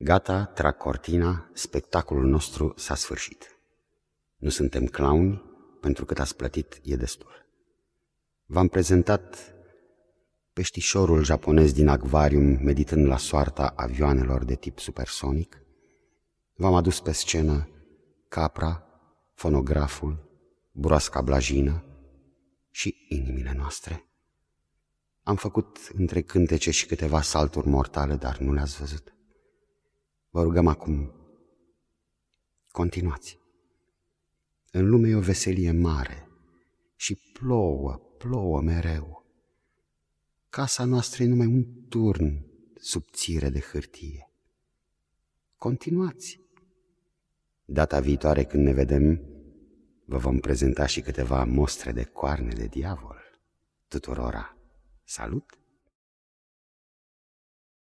Gata, trag cortina, spectacolul nostru s-a sfârșit. Nu suntem clowni, pentru cât ați plătit e destul. V-am prezentat peștișorul japonez din acvarium meditând la soarta avioanelor de tip supersonic. V-am adus pe scenă capra, fonograful, broasca blajină și inimile noastre. Am făcut între cântece și câteva salturi mortale, dar nu le-ați văzut. Vă rugăm acum, continuați. În lume e o veselie mare și plouă, plouă mereu. Casa noastră e numai un turn subțire de hârtie. Continuați. Data viitoare când ne vedem, vă vom prezenta și câteva mostre de coarne de diavol. Tuturora, salut!